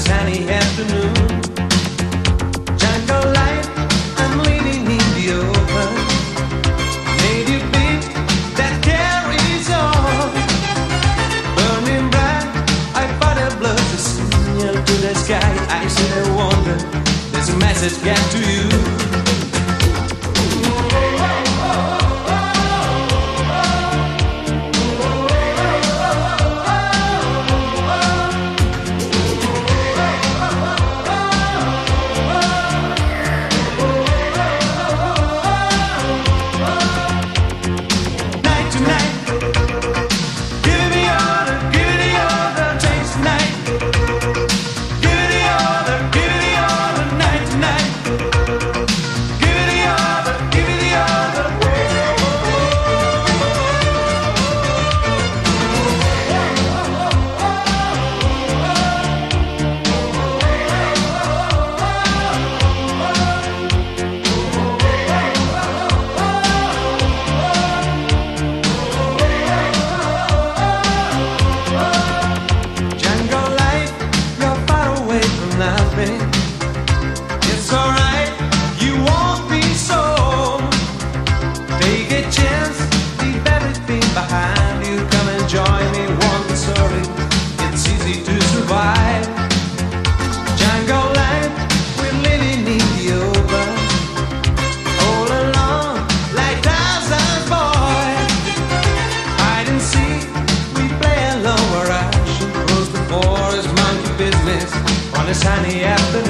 sunny afternoon. Jungle life, I'm living in the open. Native beat that carries on. Burning bright, I thought I blood the signal to the sky. I said I wonder, there's a message get to you. on a sunny afternoon.